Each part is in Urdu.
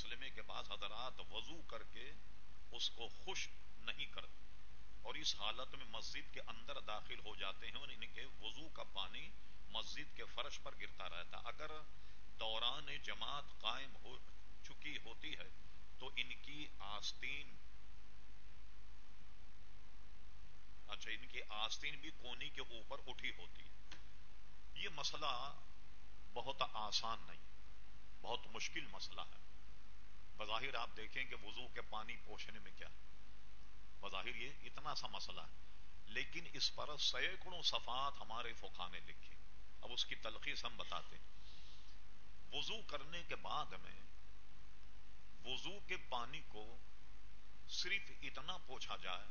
مسئلے میں کہ بعض حضرات وضو کر کے اس کو خوش نہیں کرتے اور اس حالت میں مسجد کے اندر داخل ہو جاتے ہیں اور ان کے وضو کا پانی مسجد کے فرش پر گرتا رہتا اگر دوران جماعت قائم ہو چکی ہوتی ہے تو ان کی آستین اچھا ان کی آستین بھی کونی کے اوپر اٹھی ہوتی ہے۔ یہ مسئلہ بہت آسان نہیں، بہت مشکل مسئلہ ہے۔ بظاہر آپ دیکھیں کہ وضو کے پانی پوچھنے میں کیا بظاہر یہ اتنا سا مسئلہ ہے۔ لیکن اس پر سینکڑوں صفات ہمارے فوکھا نے لکھی اب اس کی تلخیص ہم بتاتے ہیں۔ وضو کرنے کے بعد میں وضو کے پانی کو صرف اتنا پوچھا جائے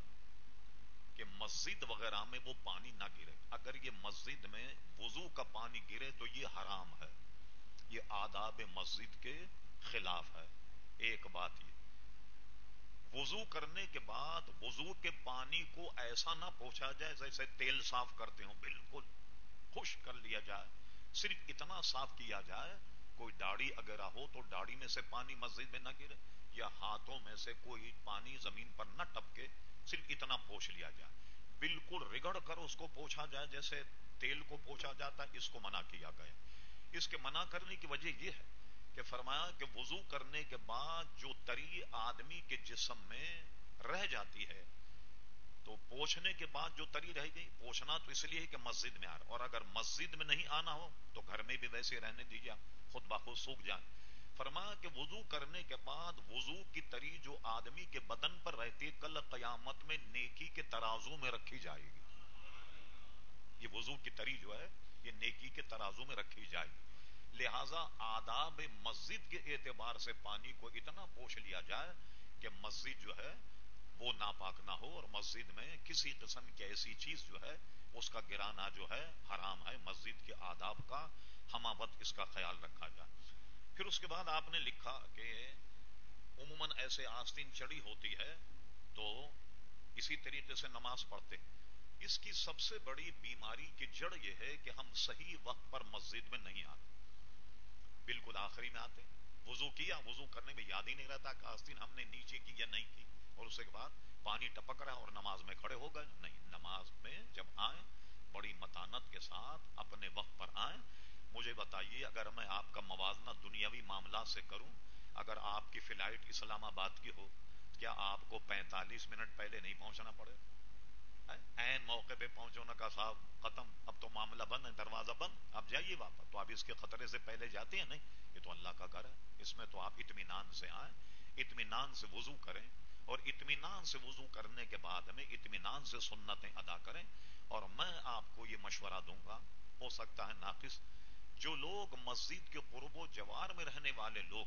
کہ مسجد وغیرہ میں وہ پانی نہ گرے۔ اگر یہ مسجد میں وضو کا پانی گرے تو یہ حرام ہے۔ یہ آداب مسجد کے خلاف ہے۔ ایک بات یہ۔ وضو کرنے کے بعد وضو کے پانی کو ایسا نہ پوچھا جائے جیسے تیل صاف کرتے ہوں، بالکل خوش کر لیا جائے۔ صرف اتنا صاف کیا جائے، کوئی داڑھی اگر ہو تو داڑھی میں سے پانی مسجد میں نہ گرے یا ہاتھوں میں سے کوئی پانی زمین پر نہ ٹپکے، صرف اتنا پوچھ لیا جائے۔ بالکل رگڑ کر اس کو پوچھا جائے جیسے تیل کو پوچھا جاتا ہے اس کو منع کیا گیا۔ اس کے منع کرنے کی وجہ یہ ہے کہ فرمایا کہ وضو کرنے کے بعد جو تری آدمی کے جسم میں رہ جاتی ہے، تو پوچھنے کے بعد جو تری رہ گئی، پوچھنا تو اس لیے کہ مسجد میں آ رہا۔ اور اگر مسجد میں نہیں آنا ہو، تو گھر میں بھی ویسے رہنے دیجیے خود بخود سوکھ جائیں۔ فرمایا کہ وضو کرنے کے بعد وضو کی تری جو آدمی کے بدن پر رہتی کل قیامت میں نیکی کے ترازو میں رکھی جائے گی۔ یہ وضو کی تری جو ہے، یہ نیکی کے ترازو میں رکھی جائے گی۔ لہذا آداب مسجد کے اعتبار سے پانی کو اتنا پوچھ لیا جائے کہ مسجد جو ہے وہ ناپاک نہ ہو اور مسجد میں کسی قسم کی ایسی چیز جو ہے اس کا گرانا جو ہے حرام ہے۔ مسجد کے آداب کا ہماوت اس کا خیال رکھا جائے۔ پھر اس کے بعد آپ نے لکھا کہ عموماً ایسے آستین چڑی ہوتی ہے تو اسی طریقے سے نماز پڑھتے اس کی سب سے بڑی بیماری کی جڑ یہ ہے کہ ہم صحیح وقت پر مسجد میں نہیں آتے۔ آخری میں آتے ہیں۔ وضو کیا؟ وضو کرنے میں یاد ہی نہیں رہتا کہ آستین ہم نے نیچے کی یا نہیں کی۔ اور اس کے بعد پانی ٹپک رہا اور نماز میں کھڑے ہو گئے۔ نہیں، نماز میں جب آئیں، بڑی متانت کے ساتھ اپنے وقت پر آئیں۔ مجھے بتائیے، اگر میں آپ کا موازنہ دنیاوی معاملات سے کروں، اگر آپ کی فلائٹ اسلام آباد کی ہو، کیا آپ کو پینتالیس منٹ پہلے نہیں پہنچنا پڑے؟ این موقع پہ صاحب ختم، اب تو معاملہ بند ہے، دروازہ بند اب جائیے واپس۔ تو آپ اس کے خطرے سے پہلے جاتے ہیں، نہیں؟ یہ تو اللہ کا گھر ہے، اس میں تو آپ اطمینان سے آئیں، اطمینان سے وضو کریں، اور اطمینان سے وضو کرنے کے بعد میں اطمینان سے سنتیں ادا کریں۔ اور میں آپ کو یہ مشورہ دوں گا، ہو سکتا ہے ناقص، جو لوگ مسجد کے قرب و جوار میں رہنے والے لوگ،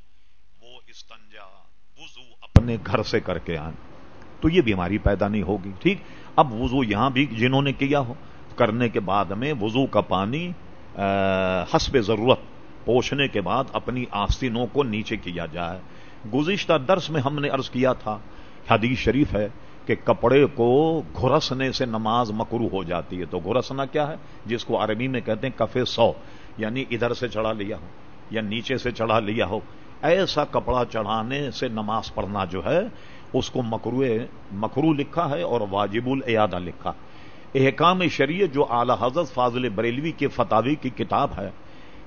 وہ استنجا، وضو اپنے گھر سے کر کے آئیں۔ تو یہ بیماری پیدا نہیں ہوگی، ٹھیک؟ اب وضو یہاں بھی جنہوں نے کیا ہو، کرنے کے بعد میں وضو کا پانی حسب ضرورت پوچھنے کے بعد اپنی آستینوں کو نیچے کیا جائے۔ گزشتہ درس میں ہم نے عرض کیا تھا، حدیث شریف ہے کہ کپڑے کو گھرسنے سے نماز مکرو ہو جاتی ہے۔ تو گھرسنا کیا ہے؟ جس کو عربی میں کہتے ہیں کفے سو یعنی ادھر سے چڑھا لیا ہو یا نیچے سے چڑھا لیا ہو۔ ایسا کپڑا چڑھانے سے نماز پڑھنا جو ہے، اس کو مکرو مکرو لکھا ہے اور واجب العیادہ لکھا۔ احکام شریعت جو اعلی حضرت فاضل بریلوی کے فتاوی کی کتاب ہے،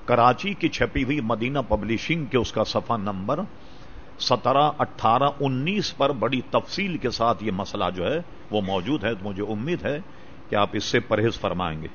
کراچی کی چھپی ہوئی مدینہ پبلشنگ کے اس کا صفحہ نمبر سترہ، اٹھارہ، انیس پر بڑی تفصیل کے ساتھ یہ مسئلہ جو ہے وہ موجود ہے، تو مجھے امید ہے کہ آپ اس سے پرہیز فرمائیں گے۔